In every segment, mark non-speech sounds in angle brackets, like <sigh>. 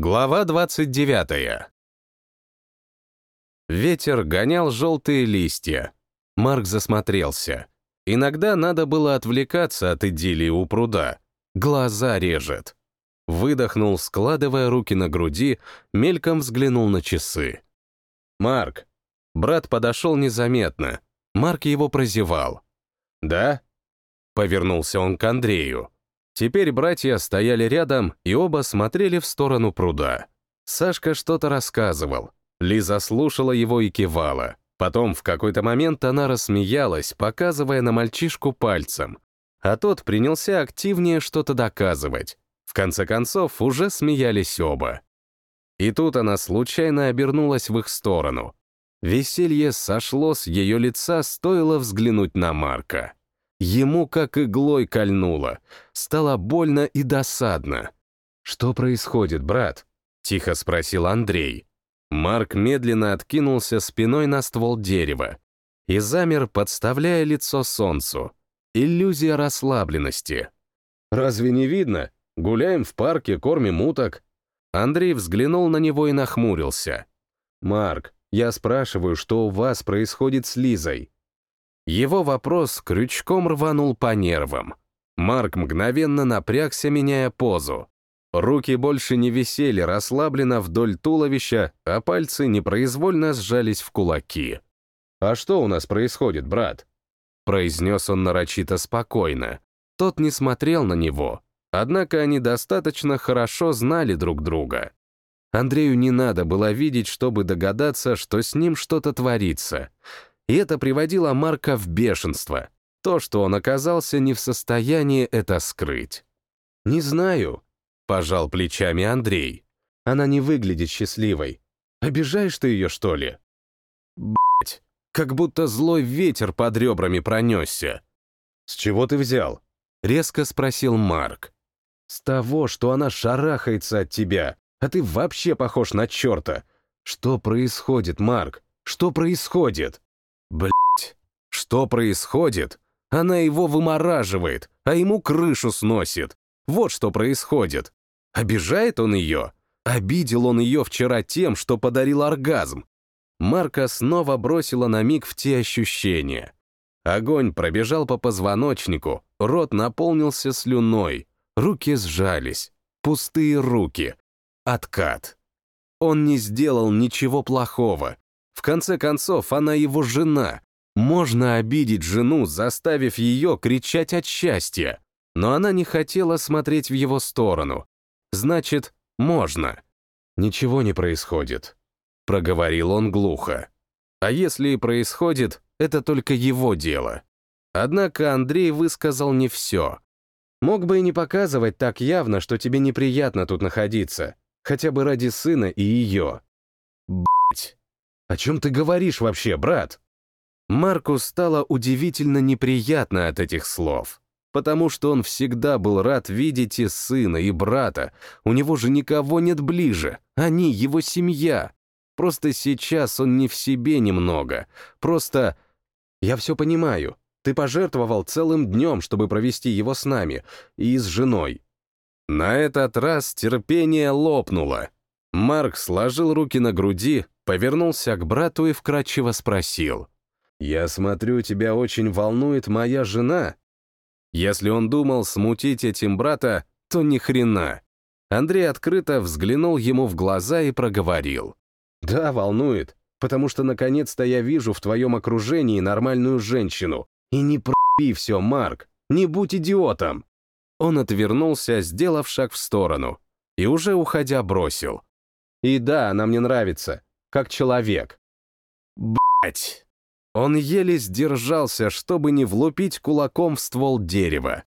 Глава 29. Ветер гонял желтые листья. Марк засмотрелся. Иногда надо было отвлекаться от идиллии у пруда. Глаза режет. Выдохнул, складывая руки на груди, мельком взглянул на часы. «Марк!» Брат подошел незаметно. Марк его прозевал. «Да?» Повернулся он к Андрею. Теперь братья стояли рядом и оба смотрели в сторону пруда. Сашка что-то рассказывал. Лиза слушала его и кивала. Потом в какой-то момент она рассмеялась, показывая на мальчишку пальцем. А тот принялся активнее что-то доказывать. В конце концов, уже смеялись оба. И тут она случайно обернулась в их сторону. Веселье сошло с ее лица, стоило взглянуть на Марка. Ему как иглой кольнуло. Стало больно и досадно. «Что происходит, брат?» — тихо спросил Андрей. Марк медленно откинулся спиной на ствол дерева и замер, подставляя лицо солнцу. Иллюзия расслабленности. «Разве не видно? Гуляем в парке, кормим уток». Андрей взглянул на него и нахмурился. «Марк, я спрашиваю, что у вас происходит с Лизой?» Его вопрос крючком рванул по нервам. Марк мгновенно напрягся, меняя позу. Руки больше не висели расслабленно вдоль туловища, а пальцы непроизвольно сжались в кулаки. «А что у нас происходит, брат?» произнес он нарочито спокойно. Тот не смотрел на него, однако они достаточно хорошо знали друг друга. Андрею не надо было видеть, чтобы догадаться, что с ним что-то творится и это приводило Марка в бешенство. То, что он оказался не в состоянии это скрыть. «Не знаю», — пожал плечами Андрей. «Она не выглядит счастливой. Обижаешь ты ее, что ли?» Бать, как будто злой ветер под ребрами пронесся. «С чего ты взял?» — резко спросил Марк. «С того, что она шарахается от тебя, а ты вообще похож на черта. Что происходит, Марк? Что происходит?» Блять, что происходит? Она его вымораживает, а ему крышу сносит. Вот что происходит. Обижает он ее? Обидел он ее вчера тем, что подарил оргазм. Марка снова бросила на миг в те ощущения. Огонь пробежал по позвоночнику, рот наполнился слюной, руки сжались, пустые руки. Откат. Он не сделал ничего плохого, в конце концов, она его жена. Можно обидеть жену, заставив ее кричать от счастья. Но она не хотела смотреть в его сторону. Значит, можно. Ничего не происходит. Проговорил он глухо. А если и происходит, это только его дело. Однако Андрей высказал не все. Мог бы и не показывать так явно, что тебе неприятно тут находиться, хотя бы ради сына и ее. Бать. «О чем ты говоришь вообще, брат?» Марку стало удивительно неприятно от этих слов, потому что он всегда был рад видеть и сына, и брата. У него же никого нет ближе, они его семья. Просто сейчас он не в себе немного. Просто... Я все понимаю. Ты пожертвовал целым днем, чтобы провести его с нами и с женой. На этот раз терпение лопнуло. Марк сложил руки на груди, повернулся к брату и вкратчиво спросил. «Я смотрю, тебя очень волнует моя жена?» Если он думал смутить этим брата, то ни хрена. Андрей открыто взглянул ему в глаза и проговорил. «Да, волнует, потому что наконец-то я вижу в твоем окружении нормальную женщину. И не проби все, Марк, не будь идиотом!» Он отвернулся, сделав шаг в сторону, и уже уходя бросил. «И да, она мне нравится как человек. Бать! Он еле сдержался, чтобы не влупить кулаком в ствол дерева.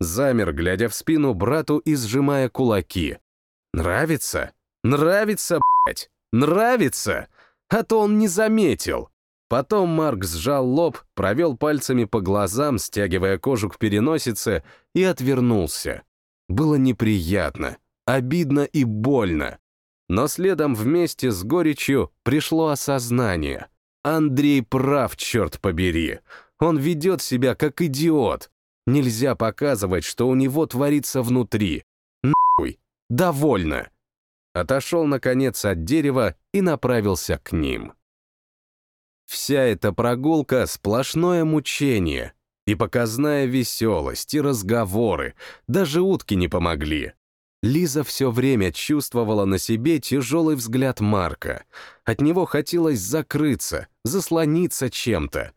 Замер, глядя в спину брату и сжимая кулаки. Нравится? Нравится, блядь! Нравится! А то он не заметил. Потом Марк сжал лоб, провел пальцами по глазам, стягивая кожу к переносице, и отвернулся. Было неприятно, обидно и больно. Но следом вместе с горечью пришло осознание. Андрей прав, черт побери. Он ведет себя как идиот. Нельзя показывать, что у него творится внутри. Нахуй. Довольно. отошел, наконец, от дерева и направился к ним. Вся эта прогулка — сплошное мучение, и показная веселость, и разговоры, даже утки не помогли. Лиза все время чувствовала на себе тяжелый взгляд Марка. От него хотелось закрыться, заслониться чем-то.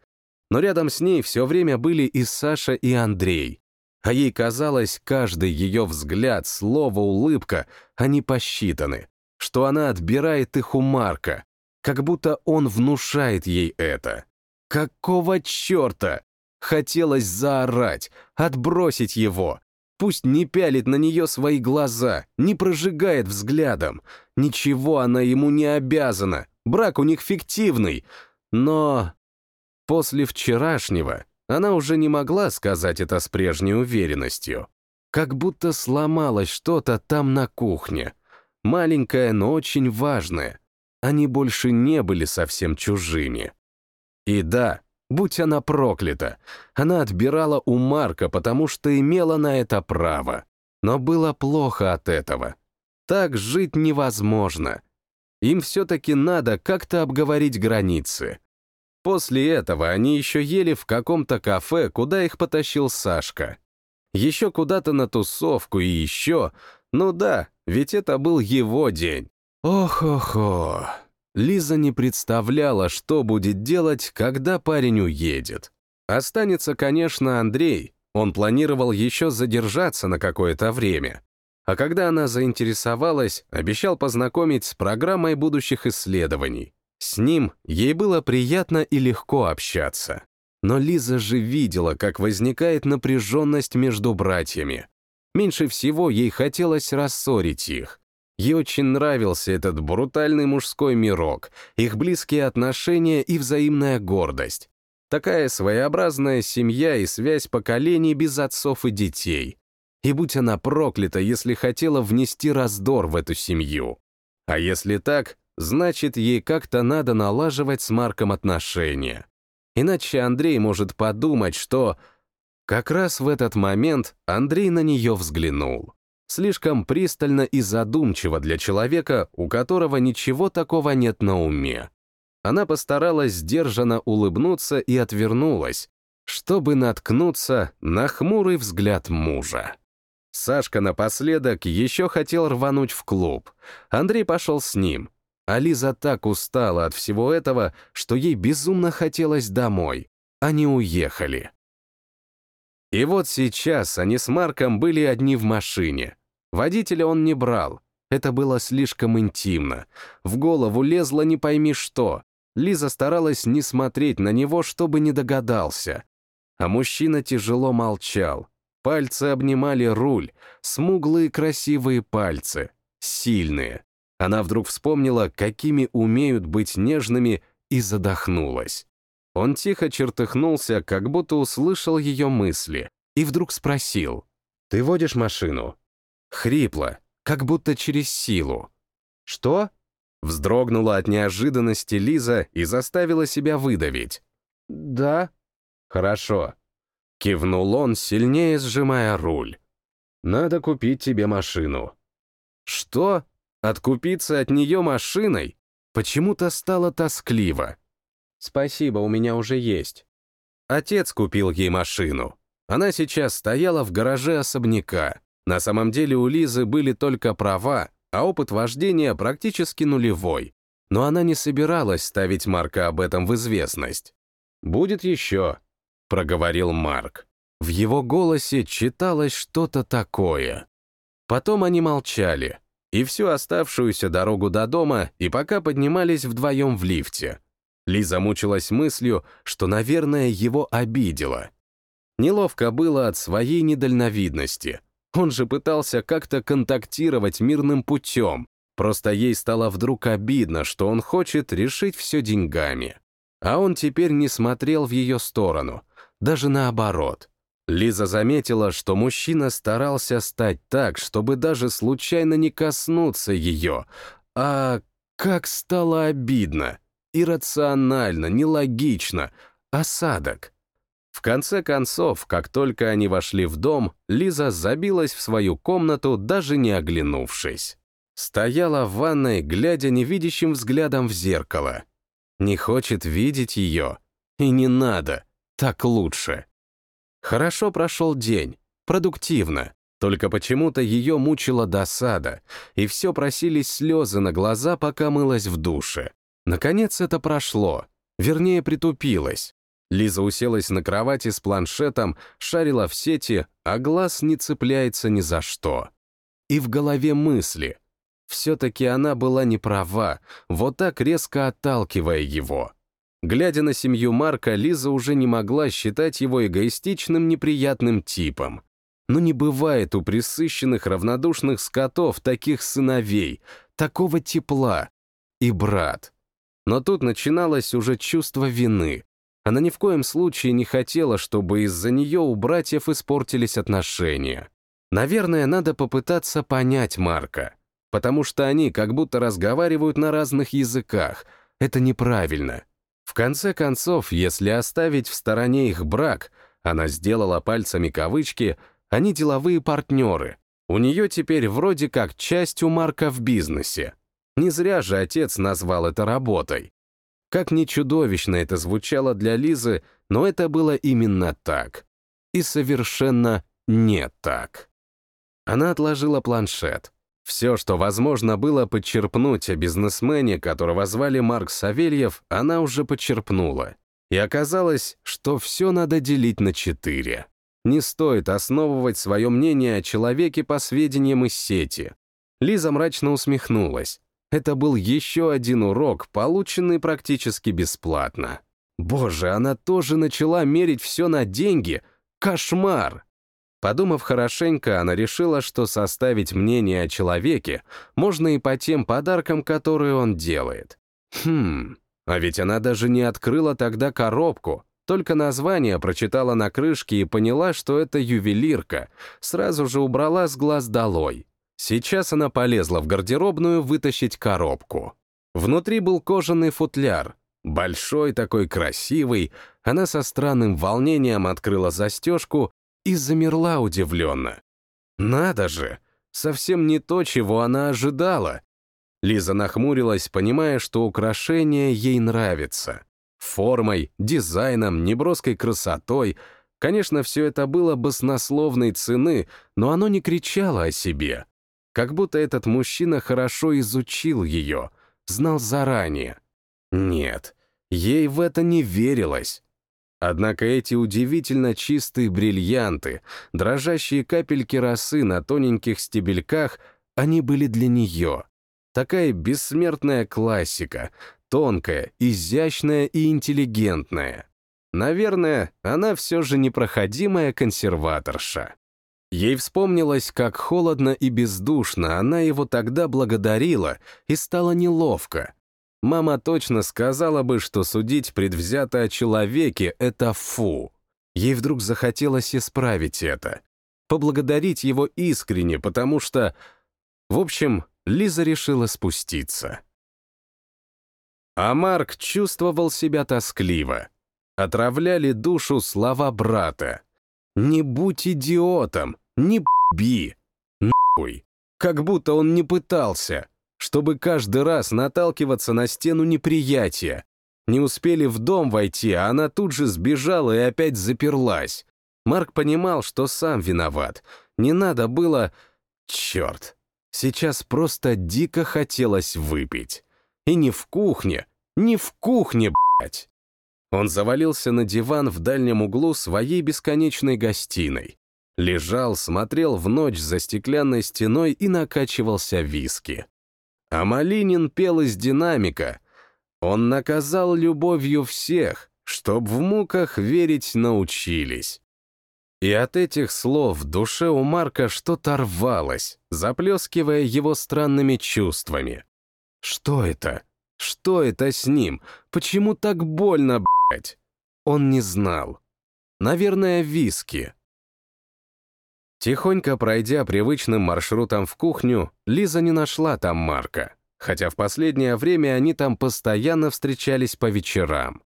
Но рядом с ней все время были и Саша, и Андрей. А ей казалось, каждый ее взгляд, слово, улыбка, они посчитаны, что она отбирает их у Марка, как будто он внушает ей это. Какого черта? Хотелось заорать, отбросить его, Пусть не пялит на нее свои глаза, не прожигает взглядом. Ничего она ему не обязана, брак у них фиктивный. Но после вчерашнего она уже не могла сказать это с прежней уверенностью. Как будто сломалось что-то там на кухне. Маленькое, но очень важное. Они больше не были совсем чужими. И да, Будь она проклята, она отбирала у Марка, потому что имела на это право. Но было плохо от этого. Так жить невозможно. Им все-таки надо как-то обговорить границы. После этого они еще ели в каком-то кафе, куда их потащил Сашка. Еще куда-то на тусовку и еще... Ну да, ведь это был его день. Ох-охо. Лиза не представляла, что будет делать, когда парень уедет. Останется, конечно, Андрей. Он планировал еще задержаться на какое-то время. А когда она заинтересовалась, обещал познакомить с программой будущих исследований. С ним ей было приятно и легко общаться. Но Лиза же видела, как возникает напряженность между братьями. Меньше всего ей хотелось рассорить их. Ей очень нравился этот брутальный мужской мирок, их близкие отношения и взаимная гордость. Такая своеобразная семья и связь поколений без отцов и детей. И будь она проклята, если хотела внести раздор в эту семью. А если так, значит, ей как-то надо налаживать с Марком отношения. Иначе Андрей может подумать, что... Как раз в этот момент Андрей на нее взглянул слишком пристально и задумчиво для человека, у которого ничего такого нет на уме. Она постаралась сдержанно улыбнуться и отвернулась, чтобы наткнуться на хмурый взгляд мужа. Сашка напоследок еще хотел рвануть в клуб. Андрей пошел с ним. А Лиза так устала от всего этого, что ей безумно хотелось домой. Они уехали. И вот сейчас они с Марком были одни в машине. Водителя он не брал. Это было слишком интимно. В голову лезло не пойми что. Лиза старалась не смотреть на него, чтобы не догадался. А мужчина тяжело молчал. Пальцы обнимали руль, смуглые красивые пальцы, сильные. Она вдруг вспомнила, какими умеют быть нежными, и задохнулась. Он тихо чертыхнулся, как будто услышал ее мысли, и вдруг спросил, «Ты водишь машину?» Хрипло, как будто через силу. «Что?» Вздрогнула от неожиданности Лиза и заставила себя выдавить. «Да». «Хорошо». Кивнул он, сильнее сжимая руль. «Надо купить тебе машину». «Что? Откупиться от нее машиной?» Почему-то стало тоскливо. «Спасибо, у меня уже есть». Отец купил ей машину. Она сейчас стояла в гараже особняка. На самом деле у Лизы были только права, а опыт вождения практически нулевой. Но она не собиралась ставить Марка об этом в известность. «Будет еще», — проговорил Марк. В его голосе читалось что-то такое. Потом они молчали, и всю оставшуюся дорогу до дома, и пока поднимались вдвоем в лифте. Лиза мучилась мыслью, что, наверное, его обидела. Неловко было от своей недальновидности — он же пытался как-то контактировать мирным путем. Просто ей стало вдруг обидно, что он хочет решить все деньгами. А он теперь не смотрел в ее сторону. Даже наоборот. Лиза заметила, что мужчина старался стать так, чтобы даже случайно не коснуться ее. А как стало обидно. Иррационально, нелогично. Осадок. В конце концов, как только они вошли в дом, Лиза забилась в свою комнату, даже не оглянувшись. Стояла в ванной, глядя невидящим взглядом в зеркало. Не хочет видеть ее. И не надо. Так лучше. Хорошо прошел день. Продуктивно. Только почему-то ее мучила досада, и все просились слезы на глаза, пока мылась в душе. Наконец это прошло. Вернее, притупилось. Лиза уселась на кровати с планшетом, шарила в сети, а глаз не цепляется ни за что. И в голове мысли. Все-таки она была не права, вот так резко отталкивая его. Глядя на семью Марка, Лиза уже не могла считать его эгоистичным, неприятным типом. Но не бывает у присыщенных, равнодушных скотов таких сыновей, такого тепла. И брат. Но тут начиналось уже чувство вины. Она ни в коем случае не хотела, чтобы из-за нее у братьев испортились отношения. Наверное, надо попытаться понять Марка, потому что они как будто разговаривают на разных языках. Это неправильно. В конце концов, если оставить в стороне их брак, она сделала пальцами кавычки, они деловые партнеры. У нее теперь вроде как часть у Марка в бизнесе. Не зря же отец назвал это работой. Как ни чудовищно это звучало для Лизы, но это было именно так. И совершенно не так. Она отложила планшет. Все, что возможно было подчерпнуть о бизнесмене, которого звали Марк Савельев, она уже подчерпнула. И оказалось, что все надо делить на четыре. Не стоит основывать свое мнение о человеке по сведениям из сети. Лиза мрачно усмехнулась. Это был еще один урок, полученный практически бесплатно. Боже, она тоже начала мерить все на деньги. Кошмар! Подумав хорошенько, она решила, что составить мнение о человеке можно и по тем подаркам, которые он делает. Хм, а ведь она даже не открыла тогда коробку, только название прочитала на крышке и поняла, что это ювелирка, сразу же убрала с глаз долой. Сейчас она полезла в гардеробную вытащить коробку. Внутри был кожаный футляр, большой такой красивый, она со странным волнением открыла застежку и замерла удивленно. Надо же, совсем не то, чего она ожидала. Лиза нахмурилась, понимая, что украшение ей нравится. Формой, дизайном, неброской красотой. Конечно, все это было баснословной цены, но оно не кричало о себе. Как будто этот мужчина хорошо изучил ее, знал заранее. Нет, ей в это не верилось. Однако эти удивительно чистые бриллианты, дрожащие капельки росы на тоненьких стебельках, они были для нее. Такая бессмертная классика, тонкая, изящная и интеллигентная. Наверное, она все же непроходимая консерваторша. Ей вспомнилось, как холодно и бездушно она его тогда благодарила, и стало неловко. Мама точно сказала бы, что судить предвзято о человеке — это фу. Ей вдруг захотелось исправить это. Поблагодарить его искренне, потому что... В общем, Лиза решила спуститься. А Марк чувствовал себя тоскливо. Отравляли душу слова брата. «Не будь идиотом! Не би! Нахуй! Как будто он не пытался, чтобы каждый раз наталкиваться на стену неприятия. Не успели в дом войти, а она тут же сбежала и опять заперлась. Марк понимал, что сам виноват. Не надо было... Черт! Сейчас просто дико хотелось выпить. И не в кухне, не в кухне, блядь! Он завалился на диван в дальнем углу своей бесконечной гостиной. Лежал, смотрел в ночь за стеклянной стеной и накачивался виски. А Малинин пел из динамика. Он наказал любовью всех, чтоб в муках верить научились. И от этих слов в душе у Марка что-то рвалось, заплескивая его странными чувствами. Что это? Что это с ним? Почему так больно, блядь? Он не знал. Наверное, виски. Тихонько пройдя привычным маршрутом в кухню, Лиза не нашла там Марка, хотя в последнее время они там постоянно встречались по вечерам.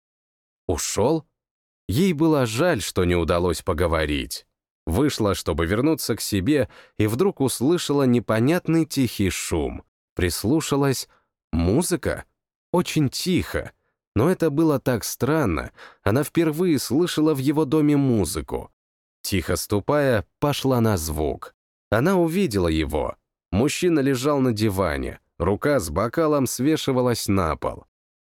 Ушел? Ей было жаль, что не удалось поговорить. Вышла, чтобы вернуться к себе, и вдруг услышала непонятный тихий шум. Прислушалась. Музыка? Очень тихо. Но это было так странно. Она впервые слышала в его доме музыку. Тихо ступая, пошла на звук. Она увидела его. Мужчина лежал на диване. Рука с бокалом свешивалась на пол.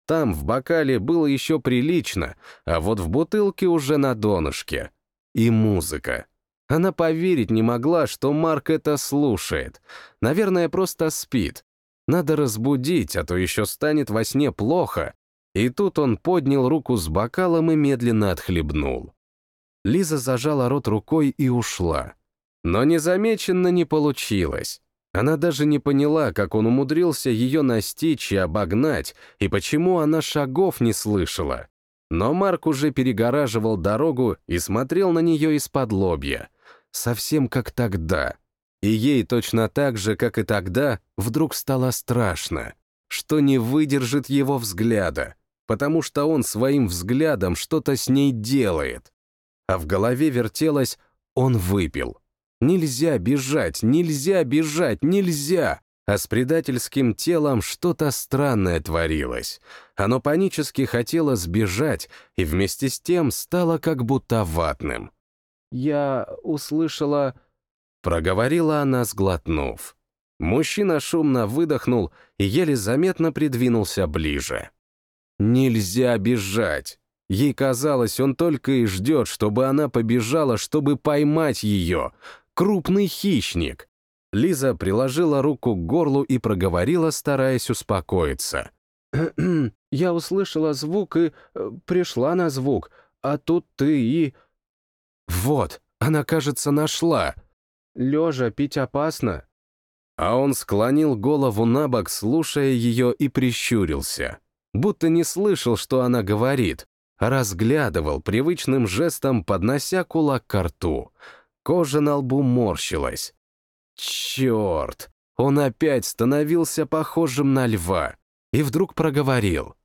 Там в бокале было еще прилично, а вот в бутылке уже на донышке. И музыка. Она поверить не могла, что Марк это слушает. Наверное, просто спит. Надо разбудить, а то еще станет во сне плохо. И тут он поднял руку с бокалом и медленно отхлебнул. Лиза зажала рот рукой и ушла. Но незамеченно не получилось. Она даже не поняла, как он умудрился ее настичь и обогнать, и почему она шагов не слышала. Но Марк уже перегораживал дорогу и смотрел на нее из-под лобья. Совсем как тогда. И ей точно так же, как и тогда, вдруг стало страшно, что не выдержит его взгляда, потому что он своим взглядом что-то с ней делает. А в голове вертелось «он выпил». Нельзя бежать, нельзя бежать, нельзя! А с предательским телом что-то странное творилось. Оно панически хотело сбежать и вместе с тем стало как будто ватным. «Я услышала...» Проговорила она, сглотнув. Мужчина шумно выдохнул и еле заметно придвинулся ближе. «Нельзя бежать!» Ей казалось, он только и ждет, чтобы она побежала, чтобы поймать ее. Крупный хищник. Лиза приложила руку к горлу и проговорила, стараясь успокоиться. <clears throat> «Я услышала звук и э, пришла на звук, а тут ты и...» «Вот, она, кажется, нашла». «Лежа пить опасно». А он склонил голову на бок, слушая ее, и прищурился. Будто не слышал, что она говорит, разглядывал привычным жестом, поднося кулак к рту. Кожа на лбу морщилась. Черт! Он опять становился похожим на льва и вдруг проговорил.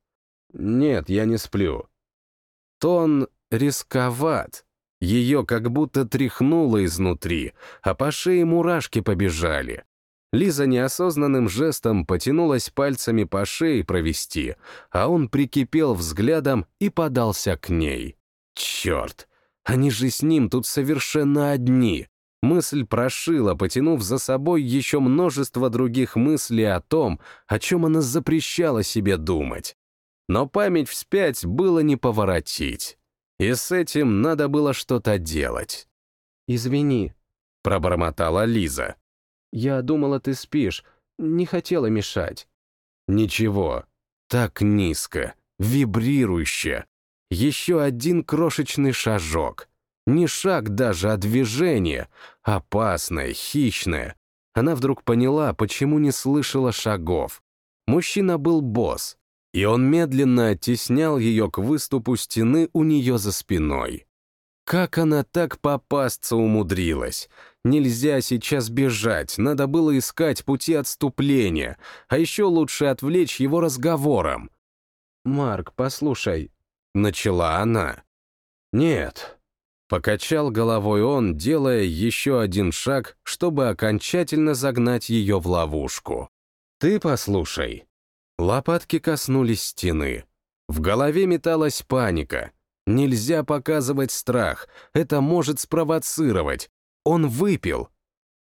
«Нет, я не сплю». Тон рисковат. Ее как будто тряхнуло изнутри, а по шее мурашки побежали. Лиза неосознанным жестом потянулась пальцами по шее провести, а он прикипел взглядом и подался к ней. Черт! Они же с ним тут совершенно одни. Мысль прошила, потянув за собой еще множество других мыслей о том, о чем она запрещала себе думать. Но память вспять было не поворотить. И с этим надо было что-то делать. «Извини», — пробормотала Лиза. «Я думала, ты спишь, не хотела мешать». «Ничего, так низко, вибрирующе. Еще один крошечный шажок. Не шаг даже, а движение. Опасное, хищное. Она вдруг поняла, почему не слышала шагов. Мужчина был босс, и он медленно оттеснял ее к выступу стены у нее за спиной. Как она так попасться умудрилась? Нельзя сейчас бежать, надо было искать пути отступления, а еще лучше отвлечь его разговором. «Марк, послушай, Начала она. «Нет». Покачал головой он, делая еще один шаг, чтобы окончательно загнать ее в ловушку. «Ты послушай». Лопатки коснулись стены. В голове металась паника. Нельзя показывать страх, это может спровоцировать. Он выпил.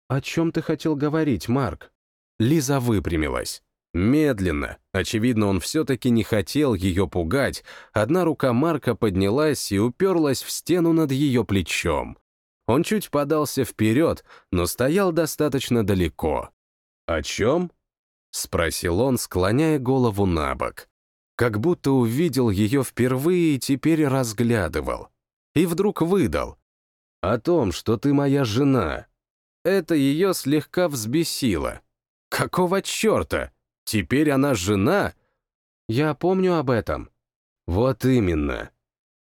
«О чем ты хотел говорить, Марк?» Лиза выпрямилась. Медленно, очевидно, он все-таки не хотел ее пугать, одна рука Марка поднялась и уперлась в стену над ее плечом. Он чуть подался вперед, но стоял достаточно далеко. «О чем?» — спросил он, склоняя голову на бок. Как будто увидел ее впервые и теперь разглядывал. И вдруг выдал. «О том, что ты моя жена». Это ее слегка взбесило. «Какого черта?» Теперь она жена? Я помню об этом. Вот именно,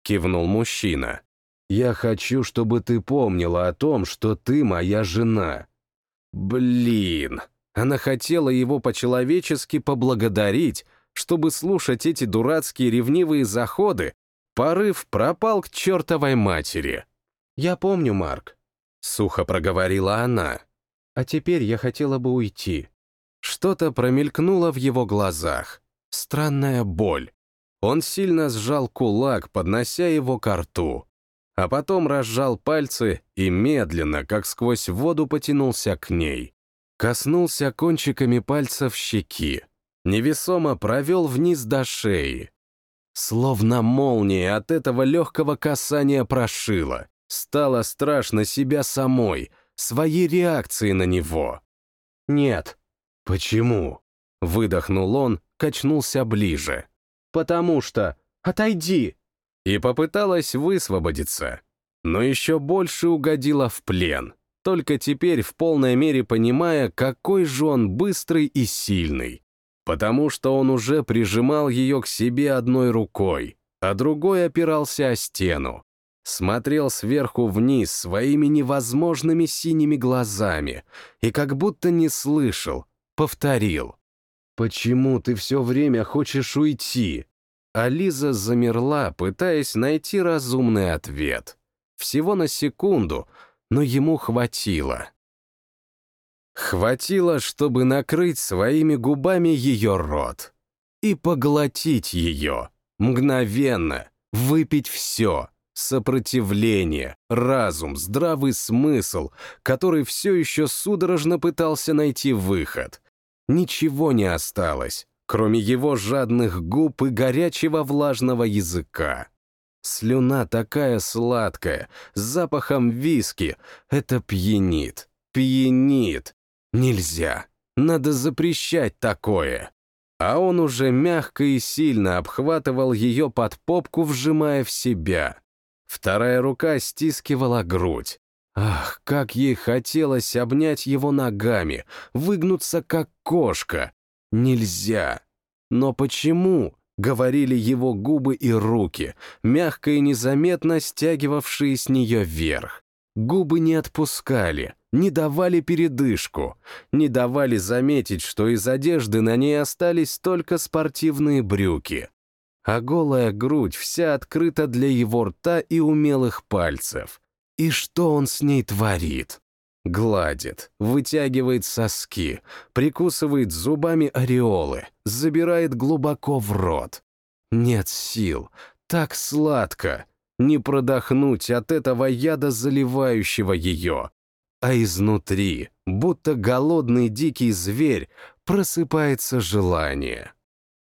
кивнул мужчина. Я хочу, чтобы ты помнила о том, что ты моя жена. Блин, она хотела его по-человечески поблагодарить, чтобы слушать эти дурацкие ревнивые заходы. Порыв пропал к чертовой матери. «Я помню, Марк», — сухо проговорила она. «А теперь я хотела бы уйти. Что-то промелькнуло в его глазах. Странная боль. Он сильно сжал кулак, поднося его к рту. А потом разжал пальцы и медленно, как сквозь воду, потянулся к ней. Коснулся кончиками пальцев щеки. Невесомо провел вниз до шеи. Словно молния от этого легкого касания прошила. Стало страшно себя самой, своей реакции на него. «Нет». «Почему?» — выдохнул он, качнулся ближе. «Потому что... Отойди!» И попыталась высвободиться, но еще больше угодила в плен, только теперь в полной мере понимая, какой же он быстрый и сильный. Потому что он уже прижимал ее к себе одной рукой, а другой опирался о стену. Смотрел сверху вниз своими невозможными синими глазами и как будто не слышал, повторил. «Почему ты все время хочешь уйти?» А Лиза замерла, пытаясь найти разумный ответ. Всего на секунду, но ему хватило. Хватило, чтобы накрыть своими губами ее рот и поглотить ее, мгновенно, выпить все, сопротивление, разум, здравый смысл, который все еще судорожно пытался найти выход. Ничего не осталось, кроме его жадных губ и горячего влажного языка. Слюна такая сладкая, с запахом виски. Это пьянит, пьянит. Нельзя, надо запрещать такое. А он уже мягко и сильно обхватывал ее под попку, вжимая в себя. Вторая рука стискивала грудь. Ах, как ей хотелось обнять его ногами, выгнуться как кошка. Нельзя. Но почему? Говорили его губы и руки, мягко и незаметно стягивавшие с нее вверх. Губы не отпускали, не давали передышку, не давали заметить, что из одежды на ней остались только спортивные брюки. А голая грудь вся открыта для его рта и умелых пальцев. И что он с ней творит? Гладит, вытягивает соски, прикусывает зубами ореолы, забирает глубоко в рот. Нет сил, так сладко. Не продохнуть от этого яда, заливающего ее. А изнутри, будто голодный дикий зверь, просыпается желание.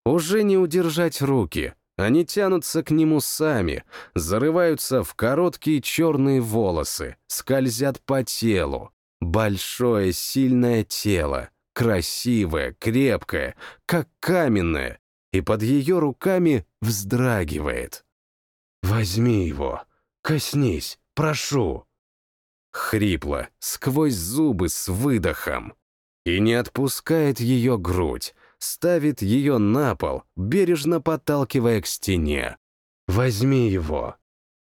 Уже не удержать руки, они тянутся к нему сами, зарываются в короткие черные волосы, скользят по телу. Большое, сильное тело, красивое, крепкое, как каменное, и под ее руками вздрагивает. «Возьми его, коснись, прошу!» Хрипло, сквозь зубы с выдохом. И не отпускает ее грудь, ставит ее на пол, бережно подталкивая к стене. «Возьми его».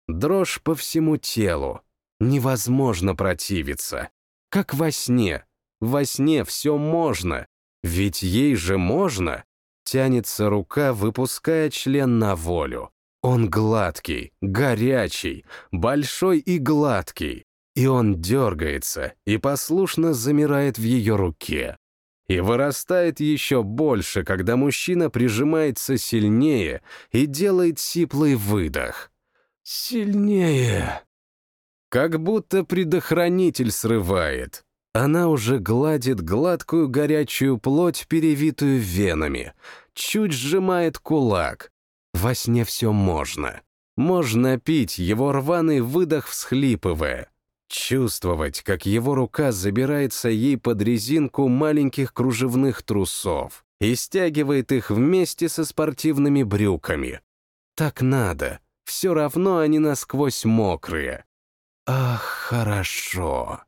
Дрожь по всему телу. Невозможно противиться. Как во сне. Во сне все можно. Ведь ей же можно. Тянется рука, выпуская член на волю. Он гладкий, горячий, большой и гладкий. И он дергается и послушно замирает в ее руке и вырастает еще больше, когда мужчина прижимается сильнее и делает сиплый выдох. «Сильнее!» Как будто предохранитель срывает. Она уже гладит гладкую горячую плоть, перевитую венами, чуть сжимает кулак. Во сне все можно. Можно пить его рваный выдох, всхлипывая. Чувствовать, как его рука забирается ей под резинку маленьких кружевных трусов и стягивает их вместе со спортивными брюками. Так надо, все равно они насквозь мокрые. Ах, хорошо.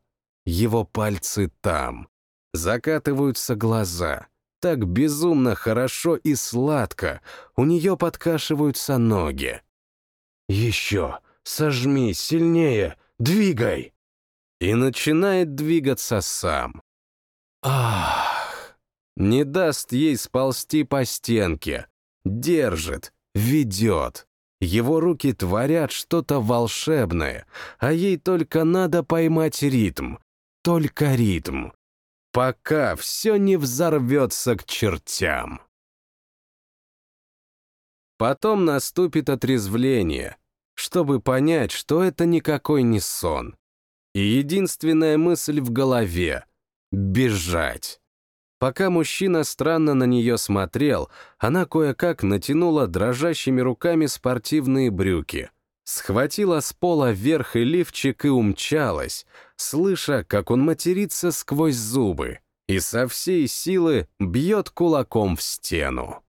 Его пальцы там. Закатываются глаза. Так безумно хорошо и сладко. У нее подкашиваются ноги. Еще, сожми сильнее, Двигай!» И начинает двигаться сам. Ах! Не даст ей сползти по стенке. Держит, ведет. Его руки творят что-то волшебное, а ей только надо поймать ритм. Только ритм. пока все не взорвется к чертям. Потом наступит отрезвление, чтобы понять, что это никакой не сон. И единственная мысль в голове — бежать. Пока мужчина странно на нее смотрел, она кое-как натянула дрожащими руками спортивные брюки, схватила с пола верх и лифчик и умчалась, слыша, как он матерится сквозь зубы и со всей силы бьет кулаком в стену.